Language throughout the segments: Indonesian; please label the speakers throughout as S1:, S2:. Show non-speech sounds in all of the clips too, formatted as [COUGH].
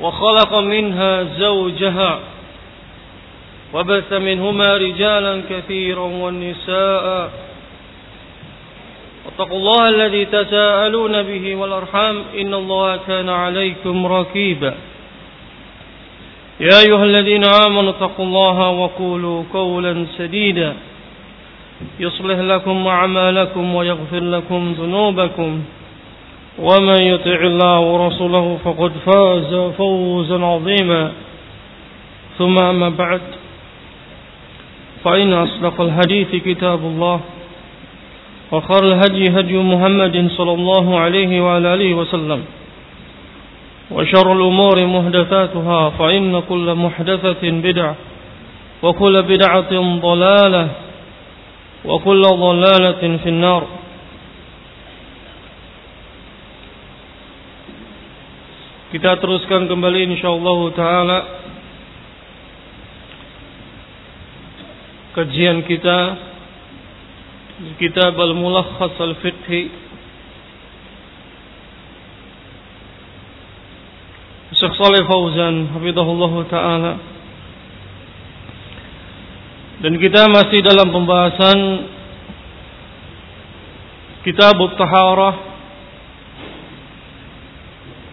S1: وخلق منها زوجها وبث منهما رجالا كثيرا والنساء واتقوا الله الذي تساءلون به والأرحام. إن الله كان عليكم ركيبا يا أيها الذين آمنوا اتقوا الله وقولوا قولا سديدا. يصلح لكم أعمالكم ويغفر لكم ذنوبكم. ومن يطع الله ورسوله فقد فاز فوزا عظيما. ثم أما بعد فإن أصدق الحديث كتاب الله وخير الهدي هدي محمد صلى الله عليه وعلى آله وسلم وشر الأمور محدثاتها فإن كل محدثة بدعة وكل بدعة ضلالة وكل ضلالة في النار. Kita teruskan kembali insyaallah taala kajian kita di kitab Al-Mulakhas Al-Fiqhi Syekh Saleh Fauzan hafizahullah taala. Dan kita masih dalam pembahasan Kitab At-Taharah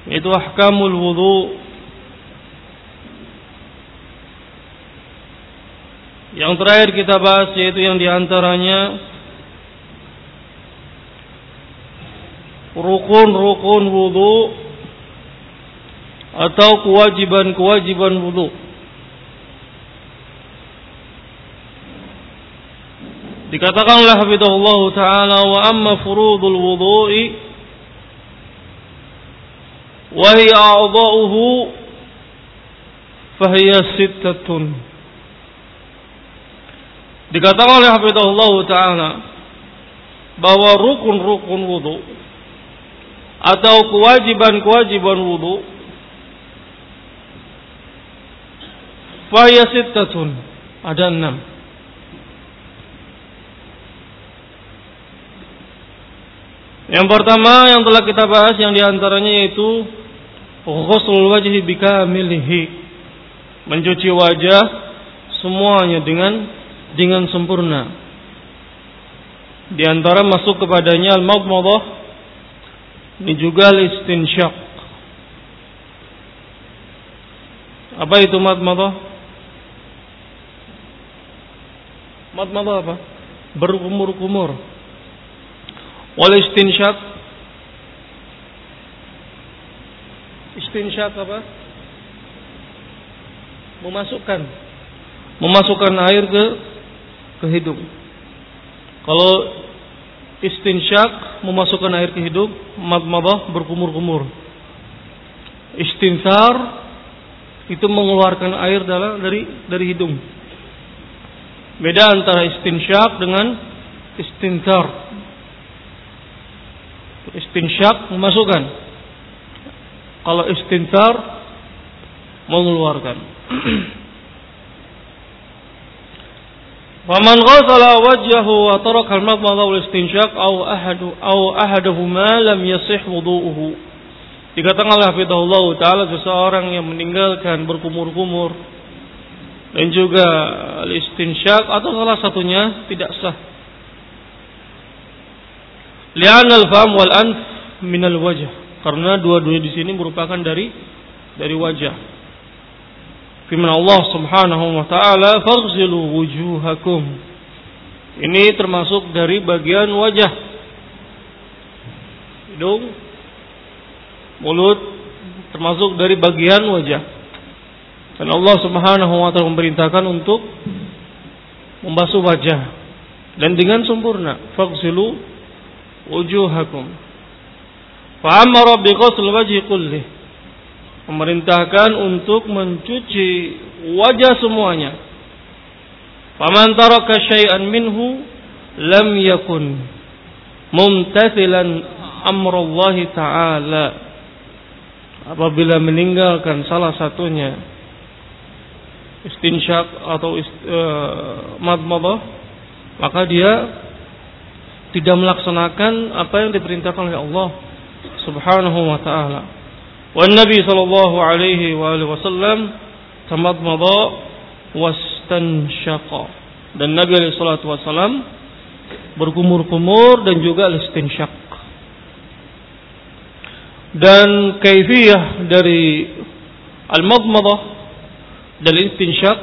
S1: itu ahkamul wudu. Yang terakhir kita bahas yaitu yang di antaranya rukun-rukun wudu atau kewajiban-kewajiban wudu. Dikatakanlah habibullah taala wa amma furudul wudu'i وهي أعضاؤه فهي ستة Dikatakan oleh Hafizahullah Ta'ala bahwa rukun-rukun wudhu atau kewajiban-kewajiban wudhu Faya sittatun ada enam Yang pertama yang telah kita bahas yang diantaranya yaitu Ghuslul wajhi bikamilihi Mencuci wajah semuanya dengan dengan sempurna. Di antara masuk kepadanya al-madmadah ini juga al-istinsyaq. Apa itu madmadah? Madmadah apa? Berkumur-kumur. Wal istinsyaq Istinsyak apa? Memasukkan Memasukkan air ke ke hidung. Kalau istinsyak memasukkan air ke hidung, madmadah berkumur-kumur. Istinsar itu mengeluarkan air dari dari hidung. Beda antara istinsyak dengan istinsar. Istinsyak memasukkan. Kalau istinsar mengeluarkan. Faman ghasala wajhahu wa taraka al-madmadha wal istinshaq aw ahadu aw ahaduhuma lam yasih wudu'uhu. Dikatakan oleh Hafizahullah taala seseorang yang meninggalkan berkumur-kumur dan juga al-istinshaq atau salah satunya tidak sah. Li'an al-fam wal anf min al-wajh. Karena dua-duanya di sini merupakan dari dari wajah. firman Allah Subhanahu wa taala faghsilu wujuhakum. Ini termasuk dari bagian wajah. Hidung mulut termasuk dari bagian wajah. Dan Allah Subhanahu wa taala memerintahkan untuk membasuh wajah. Dan dengan sempurna faghsilu wujuhakum fa amara bi ghusl wajhi kulli. Memerintahkan untuk mencuci wajah semuanya. Faman taraka syai'an minhu lam yakun mumtathilan amrullahi ta'ala. Apabila meninggalkan salah satunya istinsyak atau ist, uh, madmadah maka dia tidak melaksanakan apa yang diperintahkan oleh Allah Subhanahu wa taala. Wa Nabi sallallahu alaihi wa alihi wasallam tamadmada wastansyaqa. Dan Nabi alaihi salatu wasallam berkumur-kumur dan juga istinsyak. Dan kaifiyah dari al-madmadah dan istinsyak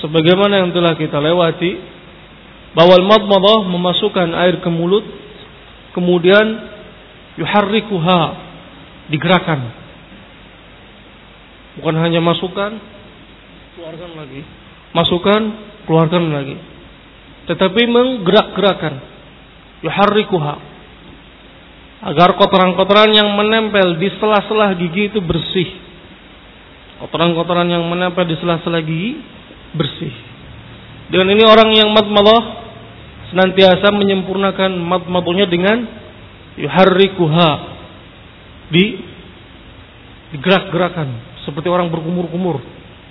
S1: sebagaimana yang telah kita lewati bahwa al-madmadah memasukkan air ke mulut kemudian yuharrikuha. Digerakkan. Bukan hanya masukkan keluarkan lagi. Masukkan keluarkan lagi. Tetapi menggerak-gerakan. Yuharrikuha. Agar kotoran-kotoran yang menempel di sela-sela gigi itu bersih. Kotoran-kotoran yang menempel di sela-sela gigi bersih. Dengan ini orang yang madmadah senantiasa menyempurnakan madmadahnya dengan yuharrikuha. Di digerak-gerakan. Seperti orang berkumur-kumur.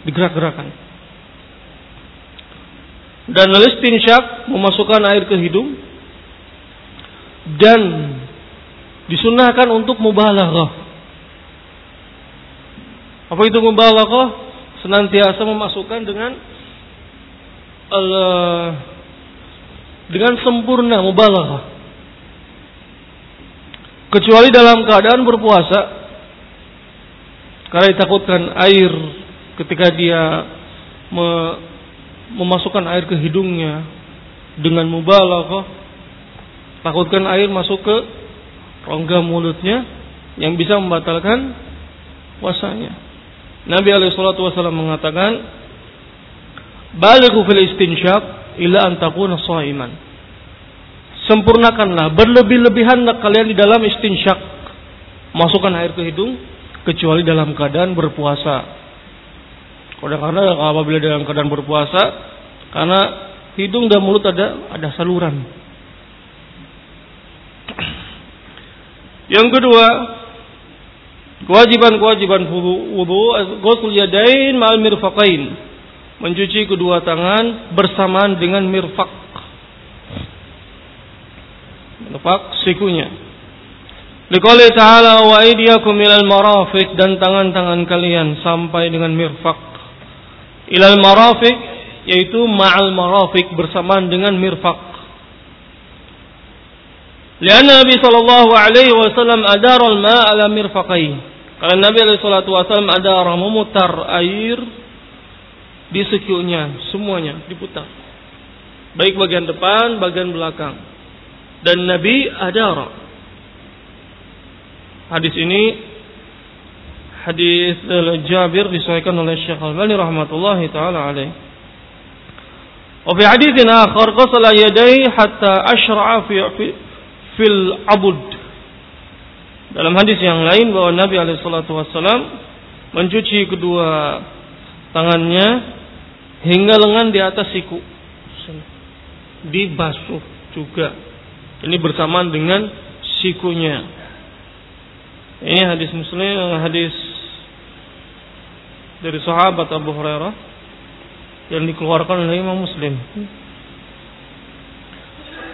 S1: Digerak-gerakan. Dan istinsyak memasukkan air ke hidung. Dan disunahkan untuk mubalaghah. Apa itu mubalaghah? Senantiasa memasukkan dengan uh, dengan sempurna mubalaghah. Kecuali dalam keadaan berpuasa karena ditakutkan air ketika dia me, memasukkan air ke hidungnya dengan mubalaghah takutkan air masuk ke rongga mulutnya yang bisa membatalkan puasanya. Nabi alaihi salatu wasallam mengatakan balighu fil istinsyaq illa an takuna shaiman. Sempurnakanlah berlebih-lebihan kalian di dalam istinsyak. Masukkan air ke hidung kecuali dalam keadaan berpuasa. Karena apabila dalam keadaan berpuasa karena hidung dan mulut ada ada saluran. Yang kedua, kewajiban-kewajiban wudu, ghusl yadain ma'al mirfaqain mencuci kedua tangan bersamaan dengan mirfak. Mirfak sikunya. Liqali ta'ala wa aydiyakum ilal marafiq dan tangan-tangan kalian sampai dengan mirfak. Ilal marafiq yaitu ma'al marafiq bersamaan dengan mirfak. Lianna Nabi sallallahu alaihi wasallam adara al-ma' ala mirfaqai. Karena Nabi alaihi salatu wasallam adara memutar air di sekunya semuanya diputar baik bagian depan bagian belakang dan Nabi adara hadis ini hadis Jabir disahihkan oleh Syekh Al-Albani rahmatullahi taala alaih. Wa fi haditsin akhar qasala yadayhi hatta ashra'a fi fil abud. Dalam hadis yang lain bahwa Nabi alaihi salatu wasallam mencuci kedua tangannya hingga lengan di atas siku. Dibasuh juga ini bersamaan dengan sikunya. Ini hadis muslim hadis dari sahabat Abu Hurairah yang dikeluarkan oleh Imam Muslim.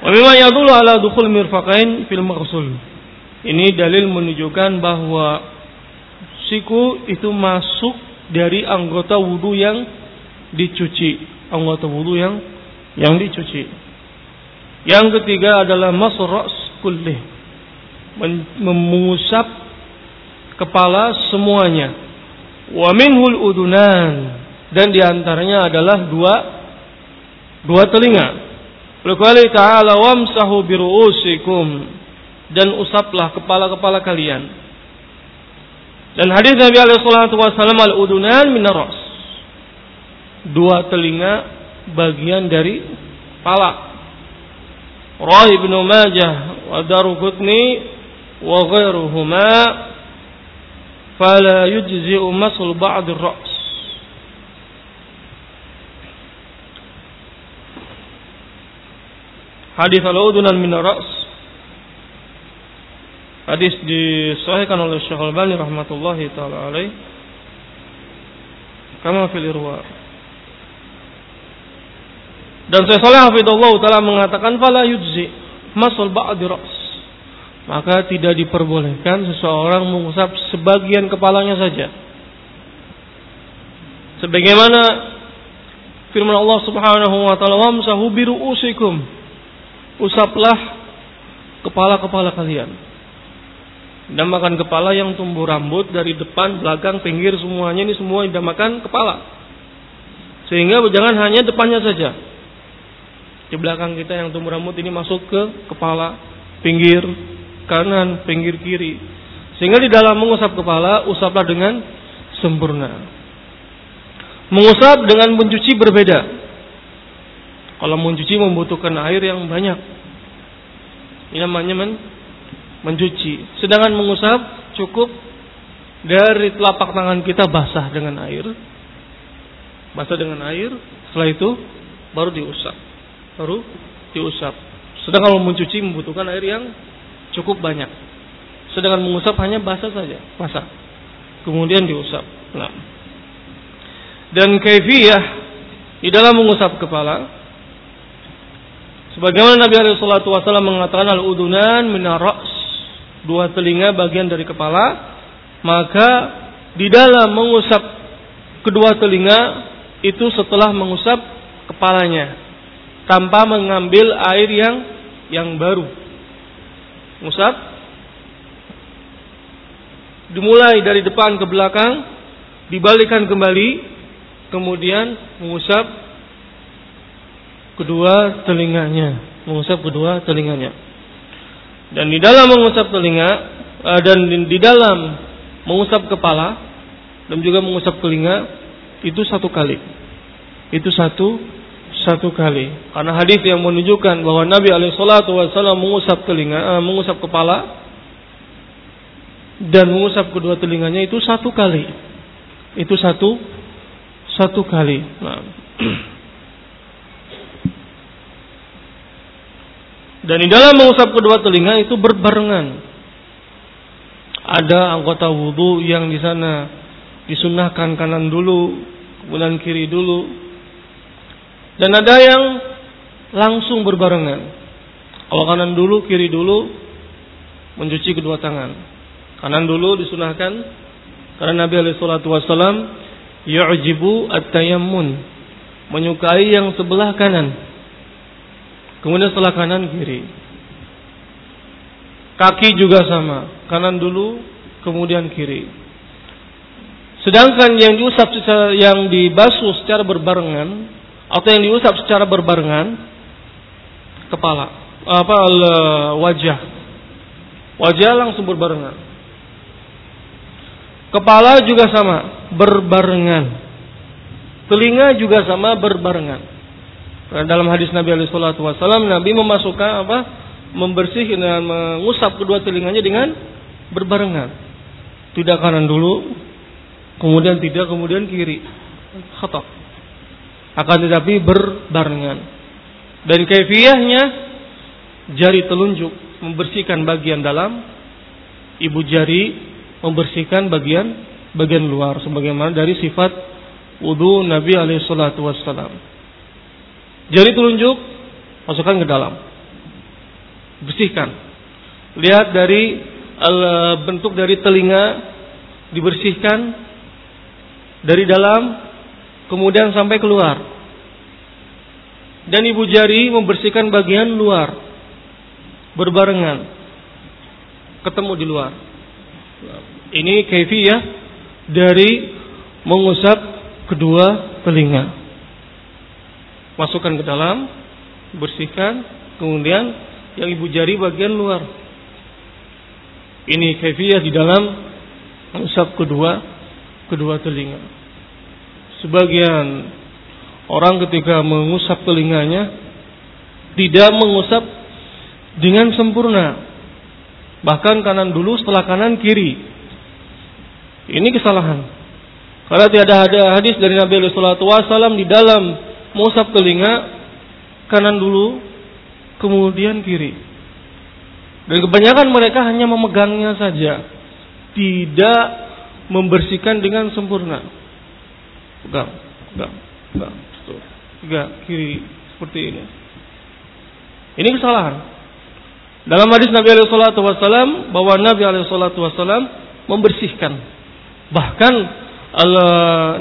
S1: Wa mimma yadullu ala dukhul mirfaqain fil maghsul. Ini dalil menunjukkan bahwa siku itu masuk dari anggota wudhu yang dicuci. Anggota wudhu yang yang dicuci. Yang ketiga adalah masras kulli mengusap kepala semuanya Wa minhul udunan dan di antaranya adalah dua dua telinga. Oleh ta'ala wamsahu biru'usikum dan usaplah kepala-kepala kalian. Dan hadis Nabi alaihi wasallam al-udunan min ras. Dua telinga bagian dari kepala. Rawi Ibn Majah wa Daruqutni wa ghairuhuma fala yujzi'u masul ba'd ar-ra's. Hadis al-udunan min ras Hadis disahihkan oleh Syekh Al-Albani rahmatullahi taala alaih. Kama fil irwa. Dan saya Saleh Hafidullah taala mengatakan fala yujzi masul ba'd ra's. Maka tidak diperbolehkan seseorang mengusap sebagian kepalanya saja. Sebagaimana firman Allah Subhanahu wa taala wamsahu biru'usikum usaplah kepala-kepala kalian. Dinamakan kepala yang tumbuh rambut dari depan, belakang, pinggir semuanya ini semua dinamakan kepala. Sehingga jangan hanya depannya saja. Di belakang kita yang tumbuh rambut ini masuk ke kepala, pinggir kanan, pinggir kiri. Sehingga di dalam mengusap kepala, usaplah dengan sempurna. Mengusap dengan mencuci berbeda. Kalau mencuci membutuhkan air yang banyak. Ini namanya men mencuci. Sedangkan mengusap cukup dari telapak tangan kita basah dengan air. Basah dengan air, setelah itu baru diusap. Baru diusap. Sedangkan mencuci membutuhkan air yang cukup banyak. Sedangkan mengusap hanya basah saja, basah. Kemudian diusap. Nah. Dan kaifiyah di dalam mengusap kepala Sebagaimana Nabi alaihi wasallam mengatakan al-udunan minar ra's, dua telinga bagian dari kepala, maka di dalam mengusap kedua telinga itu setelah mengusap kepalanya tanpa mengambil air yang yang baru. Mengusap dimulai dari depan ke belakang, dibalikan kembali, kemudian mengusap kedua telinganya, mengusap kedua telinganya. Dan di dalam mengusap telinga eh, dan di dalam mengusap kepala dan juga mengusap telinga itu satu kali. Itu satu satu kali. Karena hadis yang menunjukkan bahwa Nabi Alaihissalam mengusap telinga, uh, mengusap kepala dan mengusap kedua telinganya itu satu kali. Itu satu satu kali. Nah. [CLEARS THROAT] Dan di dalam mengusap kedua telinga itu berbarengan. Ada anggota wudhu yang di sana disunahkan kanan dulu, kemudian kiri dulu. Dan ada yang langsung berbarengan. Kalau kanan dulu, kiri dulu, mencuci kedua tangan. Kanan dulu disunahkan karena Nabi alaihi salatu wasallam yu'jibu at-tayammun, menyukai yang sebelah kanan Kemudian setelah kanan kiri. Kaki juga sama, kanan dulu, kemudian kiri. Sedangkan yang diusap yang dibasuh secara berbarengan atau yang diusap secara berbarengan kepala, apa wajah. Wajah langsung berbarengan. Kepala juga sama, berbarengan. Telinga juga sama berbarengan. Dalam hadis Nabi alaihi wasallam Nabi memasukkan apa? Membersihkan dan mengusap kedua telinganya dengan berbarengan. Tidak kanan dulu, kemudian tidak, kemudian kiri. Khata. Akan tetapi berbarengan. Dan kaifiyahnya jari telunjuk membersihkan bagian dalam, ibu jari membersihkan bagian bagian luar sebagaimana dari sifat wudu Nabi alaihi. Jari telunjuk masukkan ke dalam. Bersihkan. Lihat dari bentuk dari telinga dibersihkan dari dalam kemudian sampai keluar. Dan ibu jari membersihkan bagian luar berbarengan ketemu di luar. Ini ya dari mengusap kedua telinga. Masukkan ke dalam, bersihkan, kemudian yang ibu jari bagian luar. Ini kefiyah di dalam mengusap kedua kedua telinga. Sebagian orang ketika mengusap telinganya tidak mengusap dengan sempurna. Bahkan kanan dulu setelah kanan kiri. Ini kesalahan. Karena tidak ada hadis dari Nabi Sallallahu Wasallam di dalam mengusap telinga kanan dulu, kemudian kiri. Dan kebanyakan mereka hanya memegangnya saja, tidak membersihkan dengan sempurna. Pegang, pegang, pegang, pegang kiri. Seperti ini. Ini kesalahan. Dalam hadis Nabi Alaihi Wasallam bahwa Nabi Alaihi Wasallam membersihkan, bahkan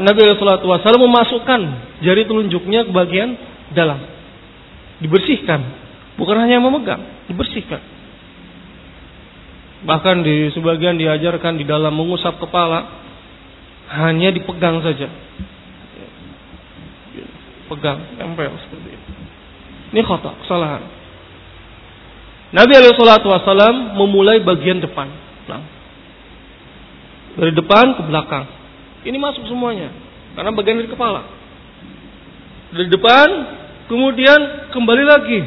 S1: Nabi Alaihi Wasallam memasukkan jari telunjuknya ke bagian dalam, dibersihkan, bukan hanya memegang, dibersihkan. Bahkan di sebagian diajarkan di dalam mengusap kepala hanya dipegang saja. Pegang, tempel seperti itu. Ini khata, kesalahan. Nabi wasallam memulai bagian depan. Nah, dari depan ke belakang. Ini masuk semuanya. Karena bagian dari kepala. Dari depan, kemudian kembali lagi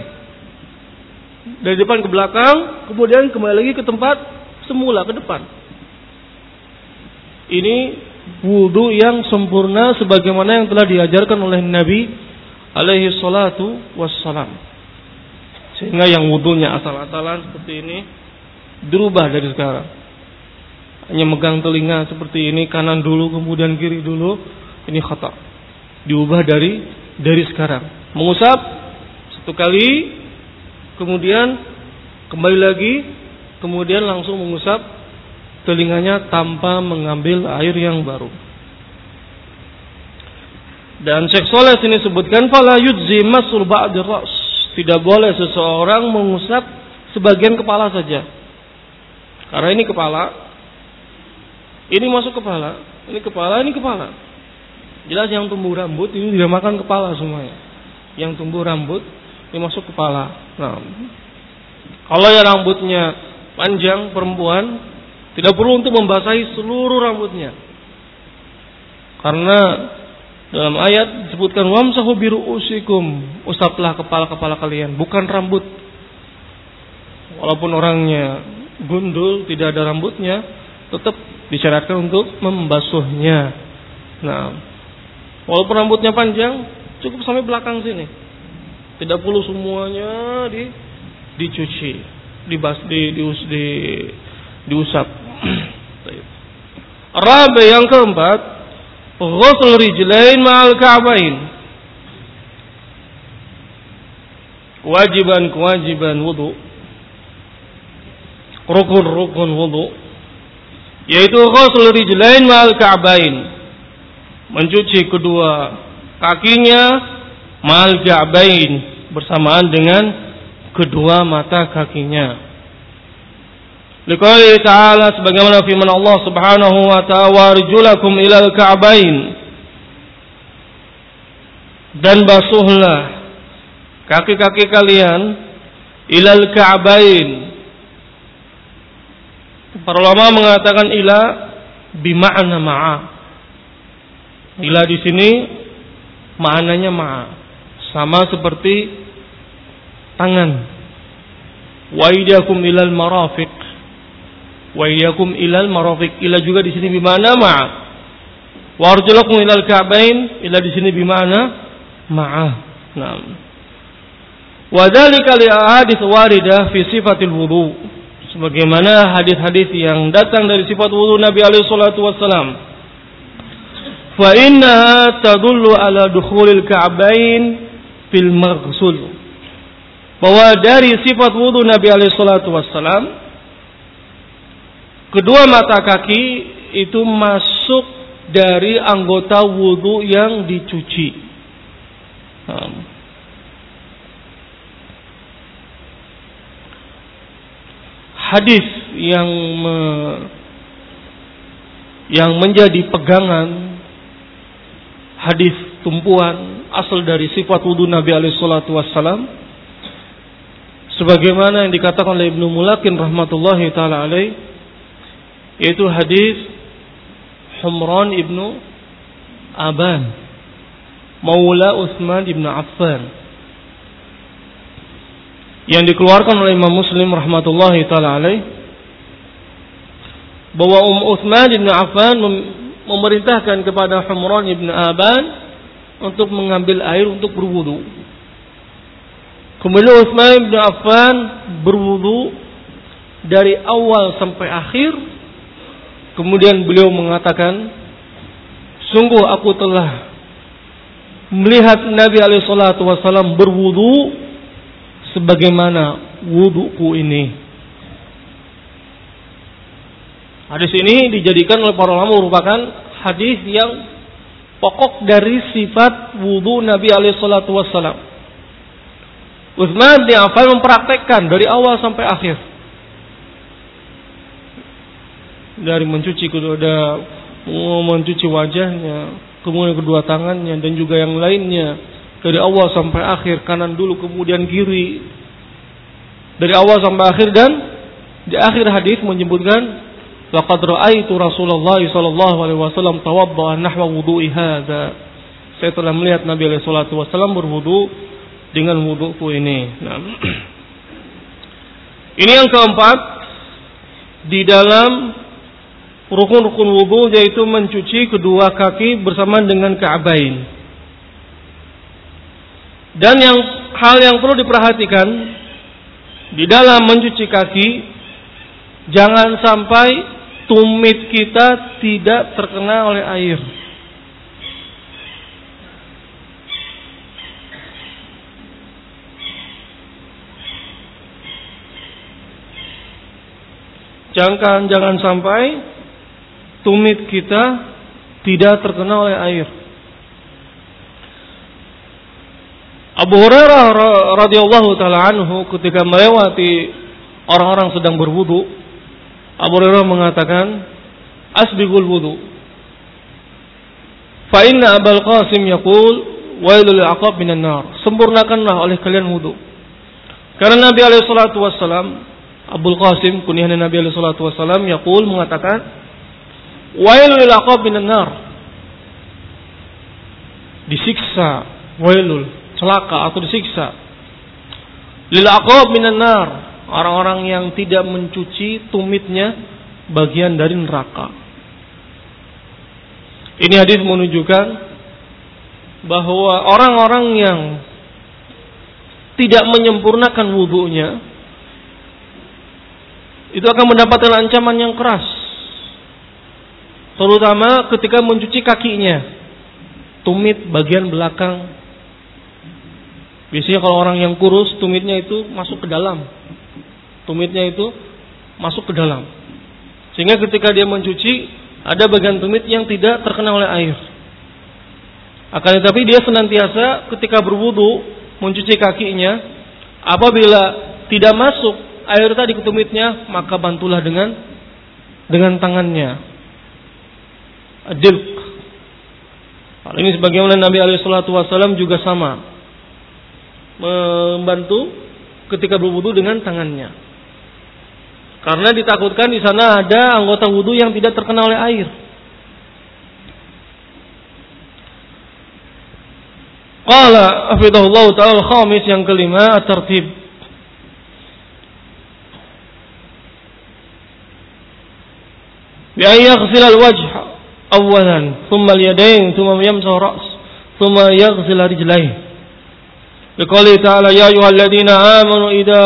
S1: dari depan ke belakang, kemudian kembali lagi ke tempat semula ke depan. Ini wudhu yang sempurna sebagaimana yang telah diajarkan oleh Nabi alaihi salatu wassalam. Sehingga yang wudhunya asal-asalan seperti ini dirubah dari sekarang. Hanya megang telinga seperti ini kanan dulu kemudian kiri dulu ini khata. Diubah dari dari sekarang. Mengusap satu kali kemudian kembali lagi, kemudian langsung mengusap telinganya tanpa mengambil air yang baru. Dan Syekh Soleh sini sebutkan fala yujzi masul ba'di ras. Tidak boleh seseorang mengusap sebagian kepala saja. Karena ini kepala, ini masuk kepala, ini kepala, ini kepala. Jelas yang tumbuh rambut ini tidak makan kepala semuanya. Yang tumbuh rambut ini masuk kepala. Nah, kalau ya rambutnya panjang perempuan, tidak perlu untuk membasahi seluruh rambutnya. Karena dalam ayat disebutkan wamsahu usikum, usaplah kepala-kepala kalian, bukan rambut. Walaupun orangnya gundul, tidak ada rambutnya, tetap disyaratkan untuk membasuhnya. Nah, walaupun rambutnya panjang, cukup sampai belakang sini. Tidak perlu semuanya di dicuci, dibas di di, di diusap. Rabi yang keempat, ghusl rijlain ma'al ka'bain. Kewajiban-kewajiban wudu. Rukun-rukun wudu. Yaitu ghusl rijlain ma'al ka'bain. Mencuci kedua kakinya mal ja'bain bersamaan dengan kedua mata kakinya. Liqali ta'ala sebagaimana firman Allah Subhanahu wa ta'ala warjulakum ilal ka'bain. Dan basuhlah kaki-kaki kalian ilal ka'bain. Para ulama mengatakan ila bima'na ma'a. Ila di sini maknanya ma'a. Sama seperti tangan. Wa ilal marafiq wa idakum ilal marafiq. Ila juga di sini bimana ma'a. Wa arjulakum ilal ka'bain. Ila di sini bimana ma'a. Nah wa dzalika li ahadits waridah fi sifatil wudu. Sebagaimana hadis-hadis yang datang dari sifat wudu Nabi alaihi salatu wasallam fa innaha tadullu ala dukhulil ka'bain fil maghsul. Bahwa dari sifat wudhu Nabi alaihi salatu wassalam kedua mata kaki itu masuk dari anggota wudhu yang dicuci. Hadis yang me, yang menjadi pegangan hadis tumpuan asal dari sifat wudhu Nabi alaihi sebagaimana yang dikatakan oleh Ibnu Mulakin rahmatullahi taala alaih yaitu hadis Humran ibnu Aban Maula Utsman ibnu Affan yang dikeluarkan oleh Imam Muslim rahmatullahi taala alaih bahwa Um Utsman bin Affan memerintahkan kepada Humran bin Aban untuk mengambil air untuk berwudu. Kemudian Utsman bin Affan berwudu dari awal sampai akhir. Kemudian beliau mengatakan, "Sungguh aku telah melihat Nabi alaihi salatu wasallam berwudu sebagaimana wuduku ini." Hadis ini dijadikan oleh para ulama merupakan hadis yang pokok dari sifat wudhu Nabi alaihi salatu wassalam. Utsman bin Affan mempraktekkan dari awal sampai akhir. Dari mencuci kedua mencuci wajahnya, kemudian kedua tangannya dan juga yang lainnya dari awal sampai akhir kanan dulu kemudian kiri dari awal sampai akhir dan di akhir hadis menyebutkan Laqad ra'aitu Rasulullah sallallahu alaihi wasallam tawaddaa nahwa wudu'i hadza. Saya telah melihat Nabi alaihi wasallam berwudu dengan wuduku ini. Nah. [CLEARS THROAT] Ini yang keempat di dalam rukun-rukun wudu yaitu mencuci kedua kaki bersama dengan ka'bain. Dan yang hal yang perlu diperhatikan di dalam mencuci kaki jangan sampai tumit kita tidak terkena oleh air. Jangan jangan sampai tumit kita tidak terkena oleh air. Abu Hurairah radhiyallahu taala anhu ketika melewati orang-orang sedang berwudu, Abu Hurairah mengatakan asbigul wudu. Fa inna Abul Qasim yaqul wailul aqab minan nar. Sempurnakanlah oleh kalian wudu. Karena Nabi alaihi salatu wasallam Abul Qasim kunyahan Nabi alaihi salatu wasallam yaqul mengatakan wailul aqab nar. Disiksa wailul celaka atau disiksa lil aqab nar orang-orang yang tidak mencuci tumitnya bagian dari neraka. Ini hadis menunjukkan bahwa orang-orang yang tidak menyempurnakan wudhunya itu akan mendapatkan ancaman yang keras. Terutama ketika mencuci kakinya. Tumit bagian belakang. Biasanya kalau orang yang kurus, tumitnya itu masuk ke dalam tumitnya itu masuk ke dalam. Sehingga ketika dia mencuci, ada bagian tumit yang tidak terkena oleh air. Akan tetapi dia senantiasa ketika berwudu mencuci kakinya, apabila tidak masuk air tadi ke tumitnya, maka bantulah dengan dengan tangannya. Adilk. Hal ini sebagaimana Nabi alaihi wasallam juga sama. Membantu ketika berwudu dengan tangannya. Karena ditakutkan di sana ada anggota wudhu yang tidak terkena oleh air. Qala afidahullah ta'ala khamis yang kelima at-tartib. Bi an yaghsil al-wajh awalan, thumma al-yadayn, thumma yamsah ra's, thumma yaghsil rijlayn. Liqali ta'ala ya ayyuhalladzina amanu idza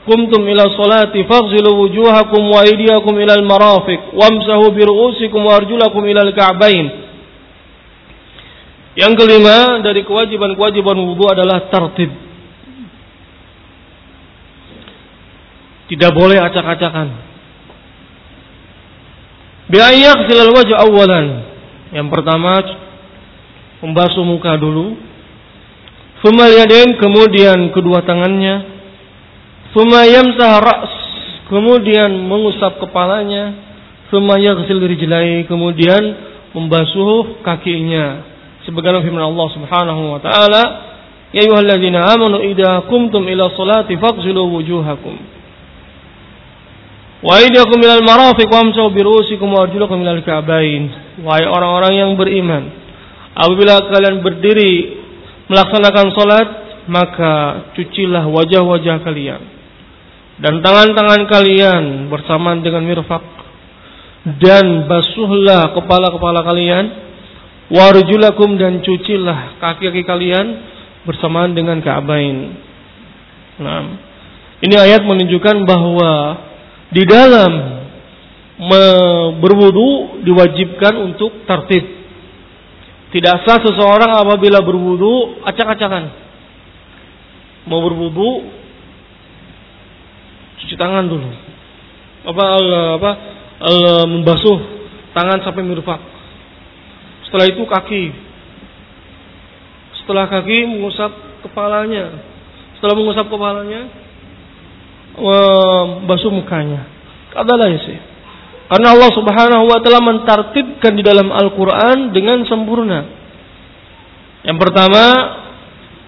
S1: قمتم إلى الصلاة فاغسلوا وجوهكم وأيديكم إلى المرافق وامسحوا برؤوسكم وأرجلكم إلى الكعبين Yang kelima dari kewajiban-kewajiban wudhu adalah tertib. Tidak boleh acak-acakan. Biayak silal wajah awalan. Yang pertama membasuh muka dulu. Fumal kemudian kedua tangannya yamsah ra's, kemudian mengusap kepalanya, thumma yaghsil rijlai, kemudian membasuh kakinya Sebagaimana firman Allah Subhanahu wa taala, "Ya ayyuhalladzina amanu idza qumtum ila sholati faghsilu wujuhakum." Wa aydiyakum ilal marafiq wamsahu bi ru'usikum wa arjulakum ilal ka'bain. Wahai orang-orang yang beriman, apabila kalian berdiri melaksanakan salat, maka cucilah wajah-wajah kalian dan tangan-tangan kalian bersamaan dengan mirfak dan basuhlah kepala-kepala kalian warjulakum dan cucilah kaki-kaki kalian bersamaan dengan ka'bain. Nah, ini ayat menunjukkan bahwa di dalam berwudu diwajibkan untuk tertib. Tidak sah seseorang apabila berwudu acak-acakan. Mau berwudu cuci tangan dulu. Apa apa membasuh tangan sampai mirfak. Setelah itu kaki. Setelah kaki mengusap kepalanya. Setelah mengusap kepalanya, basuh mukanya. Adalah sih. Karena Allah Subhanahu wa taala mentartibkan di dalam Al-Qur'an dengan sempurna. Yang pertama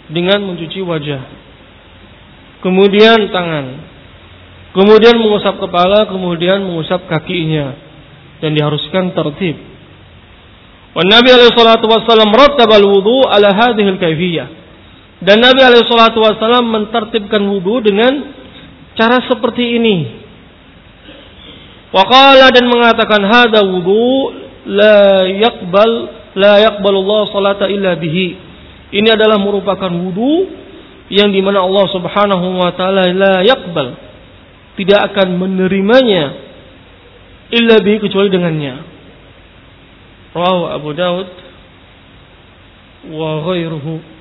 S1: dengan mencuci wajah. Kemudian tangan. Kemudian mengusap kepala, kemudian mengusap kakinya. Dan diharuskan tertib. Wa Nabi alaihi salatu wasallam rattaba al-wudu ala hadhihi al-kaifiyah. Dan Nabi alaihi salatu wasallam mentertibkan wudu dengan cara seperti ini. Waqala dan mengatakan hada wudu la yaqbal la Allah salata illa bihi. Ini adalah merupakan wudu yang di mana Allah Subhanahu wa taala la yaqbal tidak akan menerimanya illa bihi kecuali dengannya. Rawahu Abu Daud wa ghairuhu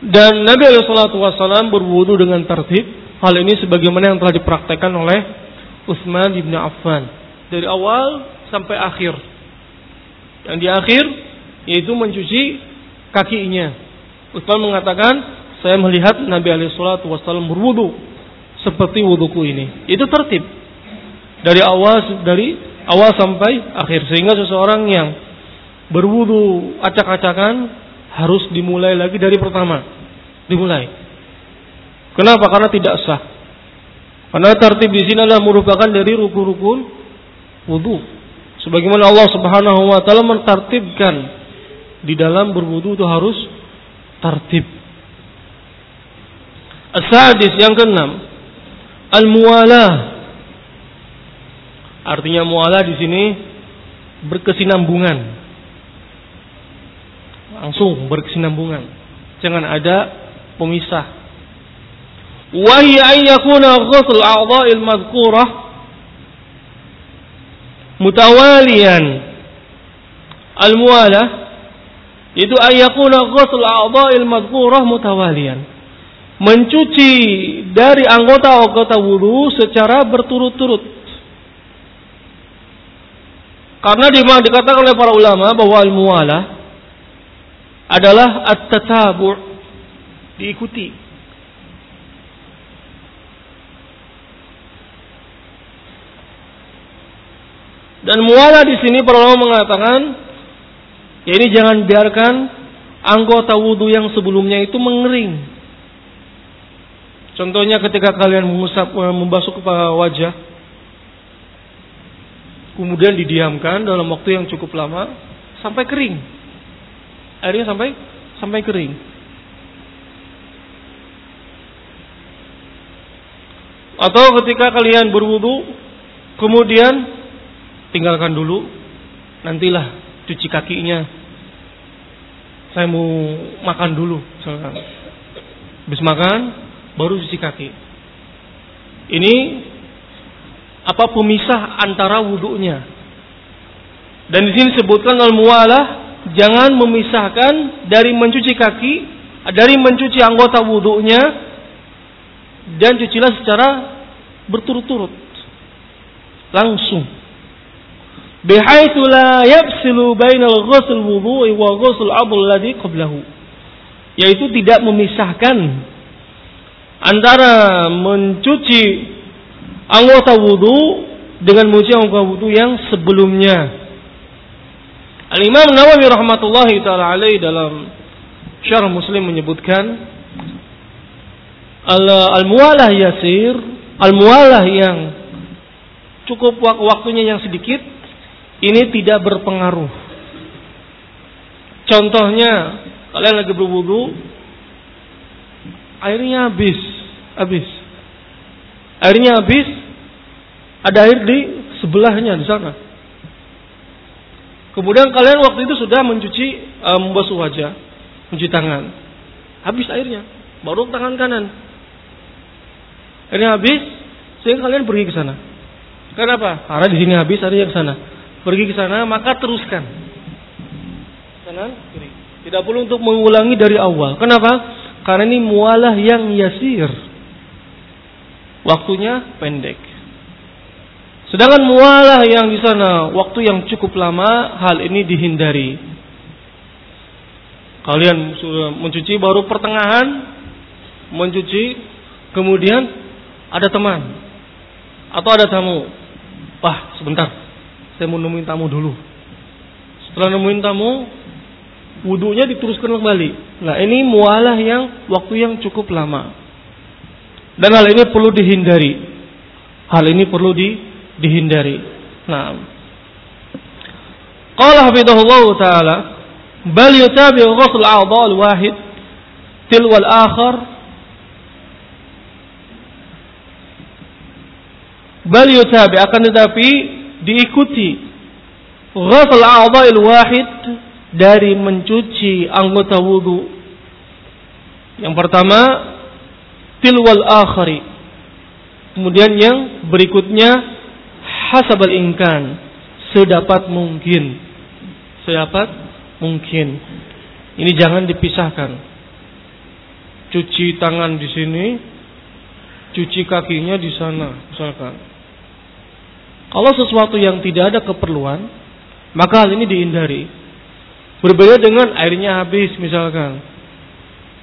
S1: Dan Nabi SAW berwudu dengan tertib. Hal ini sebagaimana yang telah dipraktekkan oleh Utsman bin Affan dari awal sampai akhir. Yang di akhir yaitu mencuci kakinya. Utsman mengatakan, saya melihat Nabi SAW berwudu seperti wuduku ini. Itu tertib dari awal dari awal sampai akhir sehingga seseorang yang berwudu acak-acakan harus dimulai lagi dari pertama. Dimulai. Kenapa? Karena tidak sah. Karena tertib di sini adalah merupakan dari rukun-rukun wudhu. Sebagaimana Allah Subhanahu wa taala mentartibkan di dalam berwudu itu harus tertib. Asadis yang keenam, al-muwalah. Artinya mualah di sini berkesinambungan langsung berkesinambungan. Jangan ada pemisah. Wa hiya an yakuna ghusl a'dha'il madhkurah mutawaliyan. Al-muwalah itu an yakuna ghusl a'dha'il madhkurah mutawaliyan. Mencuci dari anggota-anggota wudu secara berturut-turut. Karena dikatakan oleh para ulama bahwa al-muwalah adalah at-tatabu' diikuti. Dan muala di sini para ulama mengatakan ya ini jangan biarkan anggota wudhu yang sebelumnya itu mengering. Contohnya ketika kalian mengusap eh, membasuh kepala wajah kemudian didiamkan dalam waktu yang cukup lama sampai kering airnya sampai sampai kering. Atau ketika kalian berwudu, kemudian tinggalkan dulu, nantilah cuci kakinya. Saya mau makan dulu, Habis makan, baru cuci kaki. Ini apa pemisah antara wudhunya. Dan di sini sebutkan al-muwalah jangan memisahkan dari mencuci kaki, dari mencuci anggota wudhunya, dan cucilah secara berturut-turut. Langsung. Bihaitsu la bainal ghusl wudhu'i wa ghusl abul ladhi qablahu. Yaitu tidak memisahkan antara mencuci anggota wudhu dengan mencuci anggota wudhu yang sebelumnya Al-Imam Nawawi rahmatullahi taala alaih dalam Syarah Muslim menyebutkan al-muwalah yasir, al-muwalah yang cukup waktunya yang sedikit ini tidak berpengaruh. Contohnya, kalian lagi berwudu, airnya habis, habis. Airnya habis, ada air di sebelahnya di sana. Kemudian kalian waktu itu sudah mencuci uh, membasuh wajah, mencuci tangan. Habis airnya, baru tangan kanan. Airnya habis, sehingga kalian pergi ke sana. Kenapa? Karena di sini habis, yang ke sana. Pergi ke sana, maka teruskan. Kanan, kiri. Tidak perlu untuk mengulangi dari awal. Kenapa? Karena ini mualah yang yasir. Waktunya pendek. Sedangkan mualah yang di sana waktu yang cukup lama, hal ini dihindari. Kalian sudah mencuci baru pertengahan mencuci, kemudian ada teman atau ada tamu. Wah, sebentar. Saya mau nemuin tamu dulu. Setelah nemuin tamu, wudhunya diteruskan kembali. Nah, ini mualah yang waktu yang cukup lama. Dan hal ini perlu dihindari. Hal ini perlu di dihindari. Nah. Qala hafidhahullah taala bal yutabi ghusl a'dha al-wahid tilwa al-akhar bal yutabi akan tetapi diikuti ghusl a'dha al-wahid dari mencuci anggota wudu. Yang pertama tilwal akhari. Kemudian yang berikutnya hasabal ingkan sedapat mungkin. Sedapat mungkin. Ini jangan dipisahkan. Cuci tangan di sini cuci kakinya di sana misalkan. Kalau sesuatu yang tidak ada keperluan maka hal ini dihindari. Berbeda dengan airnya habis misalkan.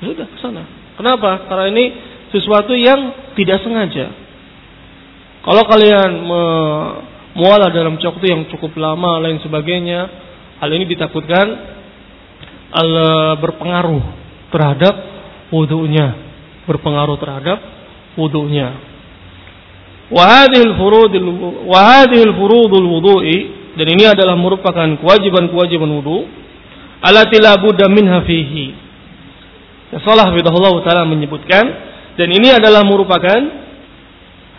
S1: Sudah ke sana. Kenapa? Karena ini sesuatu yang tidak sengaja kalau kalian mualah dalam waktu yang cukup lama lain sebagainya, hal ini ditakutkan berpengaruh terhadap wudhunya, berpengaruh terhadap wudhunya. Wahadil wahadil furudul wudhu'i dan ini adalah merupakan kewajiban-kewajiban wudhu alati la minha fihi. Salah taala menyebutkan dan ini adalah merupakan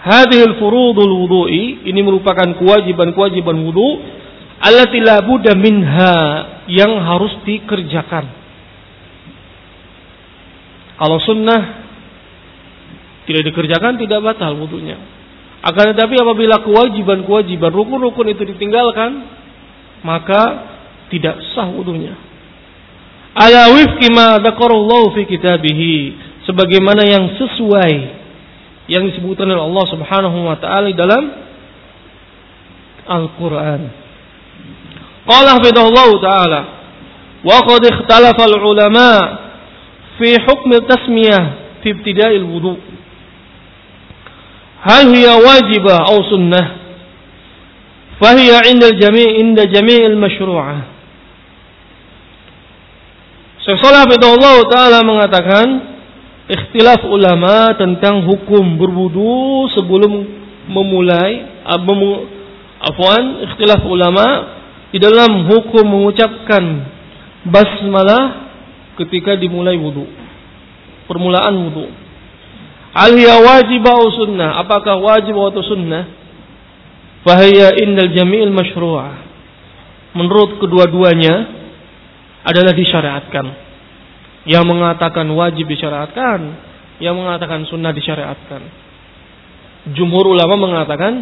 S1: hadhil furudul wudu'i ini merupakan kewajiban-kewajiban wudu allati la budda minha yang harus dikerjakan. Kalau sunnah tidak dikerjakan tidak batal wudunya. Akan tetapi apabila kewajiban-kewajiban rukun-rukun itu ditinggalkan, maka tidak sah wudunya. Ala wifqi ma dzakarallahu fi kitabih sebagaimana yang sesuai yang disebutkan oleh Allah Subhanahu wa taala dalam Al-Qur'an. Qala hafidhahullah taala wa qad ikhtalafa al-ulama fi hukm tasmiyah fi ibtida'il wudu. Hal hiya wajibah aw sunnah? فهي عند الجميع عند جميع المشروعة. Syekh Salih Taala mengatakan ikhtilaf ulama tentang hukum berwudu sebelum memulai afwan ikhtilaf ulama di dalam hukum mengucapkan basmalah ketika dimulai wudu permulaan wudu. Al hiya wajib atau sunnah? Apakah wajib atau sunnah? Fahiya innal jami'il masyru'ah menurut kedua-duanya adalah disyariatkan yang mengatakan wajib disyariatkan, yang mengatakan sunnah disyariatkan. Jumhur ulama mengatakan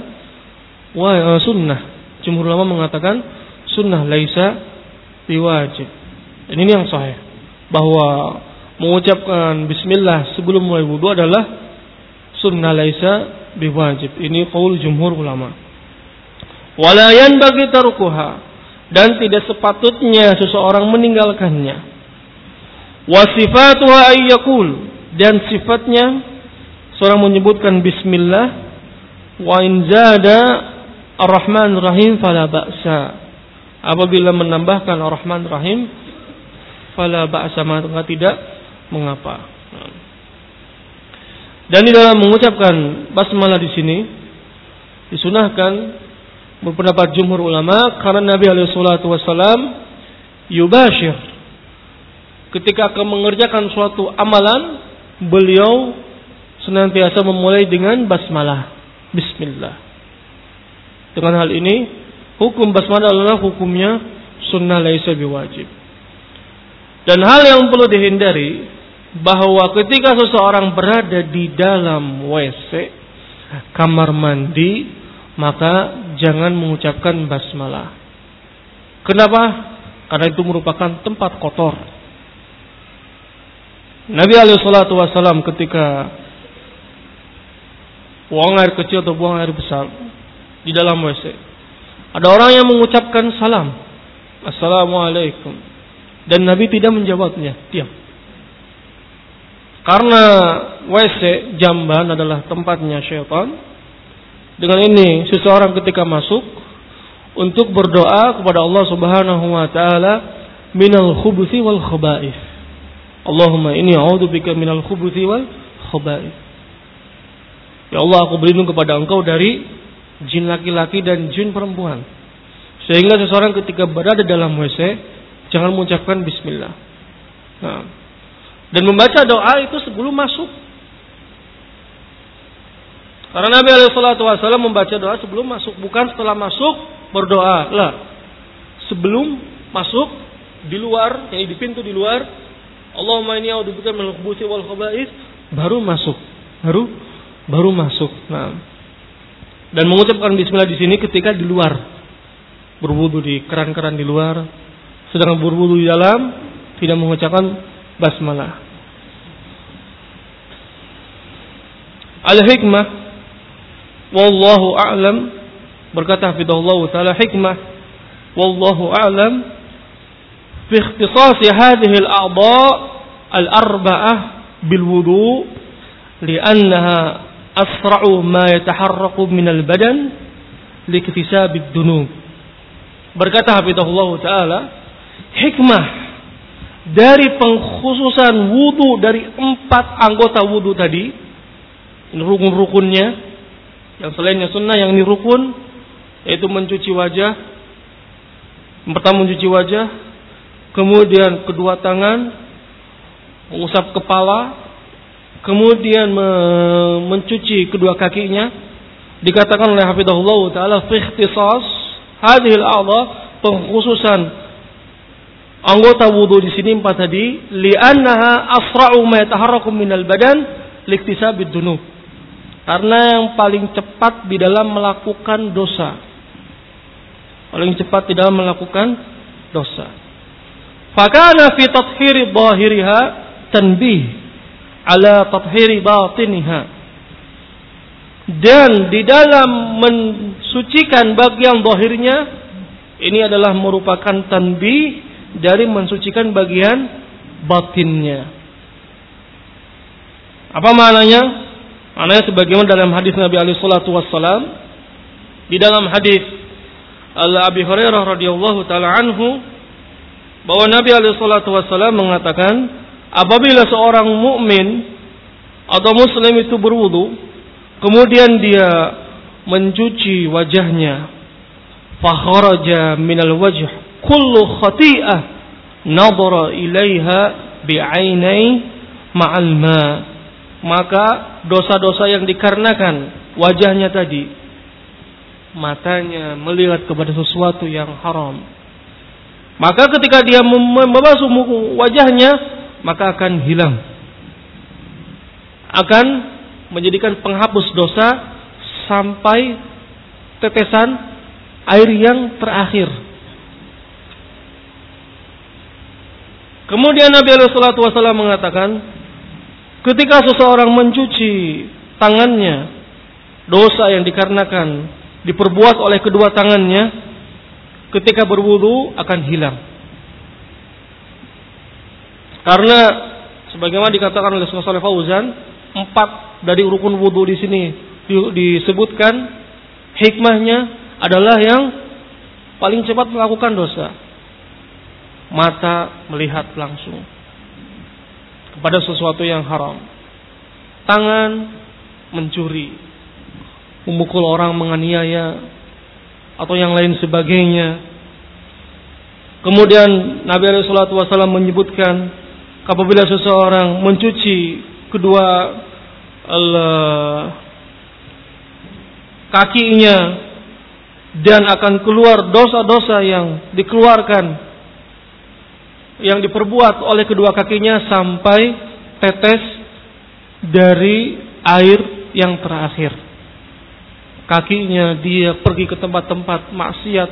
S1: wah eh, sunnah. Jumhur ulama mengatakan sunnah laisa biwajib. Dan ini yang sahih bahwa mengucapkan bismillah sebelum mulai wudu adalah sunnah laisa biwajib. Ini qaul jumhur ulama. Wala yanbaghi tarkuha dan tidak sepatutnya seseorang meninggalkannya Wasifatuha ayyakul dan sifatnya seorang menyebutkan bismillah wa in zada ar-rahman rahim fala ba'sa. apabila menambahkan Ar-Rahman Rahim fala ba'sa maka tidak mengapa. Dan di dalam mengucapkan basmalah di sini disunahkan berpendapat jumhur ulama karena Nabi alaihi salatu wasallam yubashir ketika akan mengerjakan suatu amalan beliau senantiasa memulai dengan basmalah bismillah dengan hal ini hukum basmalah adalah hukumnya sunnah laisa biwajib dan hal yang perlu dihindari bahwa ketika seseorang berada di dalam WC kamar mandi maka jangan mengucapkan basmalah. Kenapa? Karena itu merupakan tempat kotor. Nabi alaihissalatu wassalam ketika buang air kecil atau buang air besar di dalam WC. Ada orang yang mengucapkan salam. Assalamualaikum. Dan Nabi tidak menjawabnya. Diam. Karena WC jamban adalah tempatnya syaitan dengan ini seseorang ketika masuk untuk berdoa kepada Allah Subhanahu wa taala minal khubuthi wal khaba'ith. Allahumma inni a'udzubika minal khubuthi wal khaba'ith. Ya Allah aku berlindung kepada Engkau dari jin laki-laki dan jin perempuan. Sehingga seseorang ketika berada dalam WC jangan mengucapkan bismillah. Nah. Dan membaca doa itu sebelum masuk. Karena Nabi Wasallam membaca doa sebelum masuk, bukan setelah masuk berdoa. Lah, sebelum masuk di luar, yang di pintu di luar, Allahumma inni a'udzubika minal khubuthi wal khaba'is, baru masuk. Baru baru masuk. Nah. Dan mengucapkan bismillah di sini ketika di luar. Berwudu di keran-keran di luar, sedang berwudu di dalam tidak mengucapkan basmalah. Al-hikmah wallahu a'lam berkata hafizahullah taala hikmah wallahu a'lam fi ikhtisas hadhihi al-a'dha al-arba'ah bil wudu li'annaha asra'u ma yataharraku min al-badan liktisab ad-dunub berkata hafizahullah taala hikmah dari pengkhususan wudu dari empat anggota wudu tadi rukun-rukunnya yang selainnya sunnah yang ini rukun yaitu mencuci wajah. Pertama mencuci wajah, kemudian kedua tangan, mengusap kepala, kemudian me mencuci kedua kakinya. Dikatakan oleh Hafizahullah taala fi ikhtisas hadhil a'dha pengkhususan anggota wudu di sini empat tadi li'annaha asra'u ma yataharraku minal badan liktisabid dunub karena yang paling cepat di dalam melakukan dosa. Paling cepat di dalam melakukan dosa. Fakana fi tathhiri zahiriha tanbih ala tathhiri batiniha. Dan di dalam mensucikan bagian zahirnya ini adalah merupakan tanbih dari mensucikan bagian batinnya. Apa maknanya? Maknanya sebagaimana dalam hadis Nabi alaihi salatu di dalam hadis Al Abi Hurairah radhiyallahu taala anhu bahwa Nabi wassalam mengatakan apabila seorang mukmin atau muslim itu berwudu kemudian dia mencuci wajahnya fakharaja minal wajh kullu khati'ah nadara ilaiha bi'ainai ma'al ma' maka dosa-dosa yang dikarenakan wajahnya tadi matanya melihat kepada sesuatu yang haram maka ketika dia membasuh wajahnya maka akan hilang. Akan menjadikan penghapus dosa sampai tetesan air yang terakhir. Kemudian Nabi Alaihi mengatakan Ketika seseorang mencuci tangannya, dosa yang dikarenakan diperbuat oleh kedua tangannya, ketika berwudu akan hilang. Karena sebagaimana dikatakan oleh Saleh Fauzan, empat dari rukun wudu di sini disebutkan hikmahnya adalah yang paling cepat melakukan dosa. Mata melihat langsung kepada sesuatu yang haram. Tangan mencuri, memukul orang menganiaya atau yang lain sebagainya. Kemudian Nabi alaihi wasallam menyebutkan apabila seseorang mencuci kedua kakinya dan akan keluar dosa-dosa yang dikeluarkan yang diperbuat oleh kedua kakinya sampai tetes dari air yang terakhir. Kakinya dia pergi ke tempat-tempat maksiat,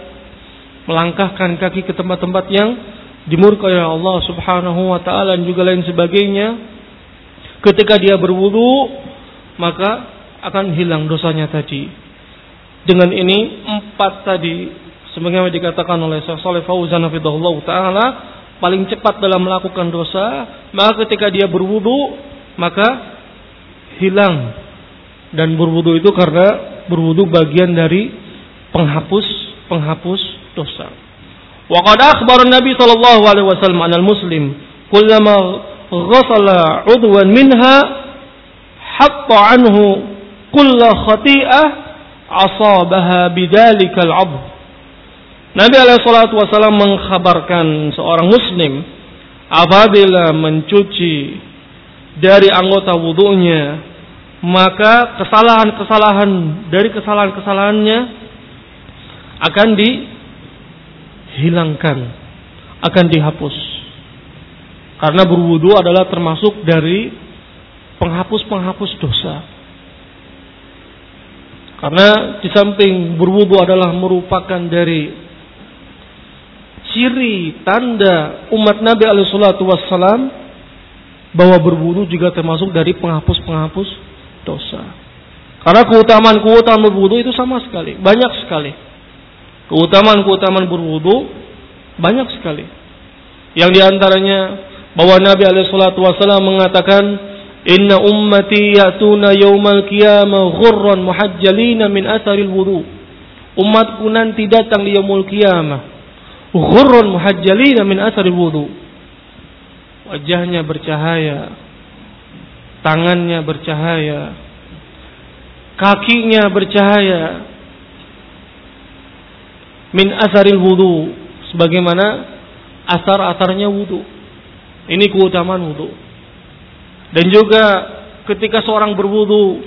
S1: melangkahkan kaki ke tempat-tempat yang dimurkai oleh Allah Subhanahu wa taala dan juga lain sebagainya. Ketika dia berwudu, maka akan hilang dosanya tadi. Dengan ini empat tadi sebagaimana dikatakan oleh Syekh Saleh Fauzan taala paling cepat dalam melakukan dosa, maka ketika dia berwudu maka hilang dan berwudu itu karena berwudu bagian dari penghapus penghapus dosa. Wa qad akhbara Nabi sallallahu alaihi wasallam anal muslim kullama ghassala udwan minha hatta anhu kulla khati'ah asabaha bidzalikal 'abd. Nabi alaihi salatu wasallam mengkhabarkan seorang muslim apabila mencuci dari anggota wudhunya maka kesalahan-kesalahan dari kesalahan-kesalahannya akan dihilangkan, akan dihapus. Karena berwudu adalah termasuk dari penghapus-penghapus dosa. Karena di samping berwudu adalah merupakan dari ciri tanda umat Nabi alaihi salatu wassalam bahwa berwudu juga termasuk dari penghapus-penghapus dosa. Karena keutamaan-keutamaan berwudu itu sama sekali, banyak sekali. Keutamaan-keutamaan berwudu banyak sekali. Yang di antaranya bahwa Nabi alaihi wassalam mengatakan Inna ummati ya'tuna yawmal qiyamah ghurran muhajjalina min asaril wudu. Umatku nanti datang di yaumul qiyamah. Ghurran muhajjalina min asaril wudu. Wajahnya bercahaya. Tangannya bercahaya. Kakinya bercahaya. Min asaril wudu. Sebagaimana asar-asarnya wudu. Ini keutamaan wudu. Dan juga ketika seorang berwudu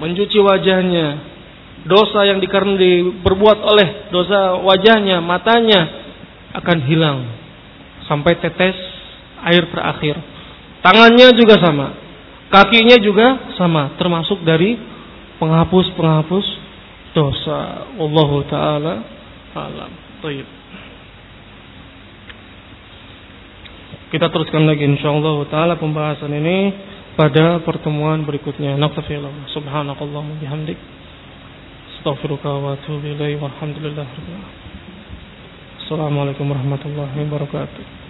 S1: mencuci wajahnya, dosa yang dikarenakan diperbuat oleh dosa wajahnya, matanya akan hilang sampai tetes air terakhir. Tangannya juga sama, kakinya juga sama, termasuk dari penghapus-penghapus dosa. Allah taala alam. Baik. Kita teruskan lagi insyaallah taala pembahasan ini pada pertemuan berikutnya. Naqtafillah. Subhanakallahumma bihamdik. Astaghfiruka wa atubu ilaik. Walhamdulillah. Assalamualaikum warahmatullahi wabarakatuh.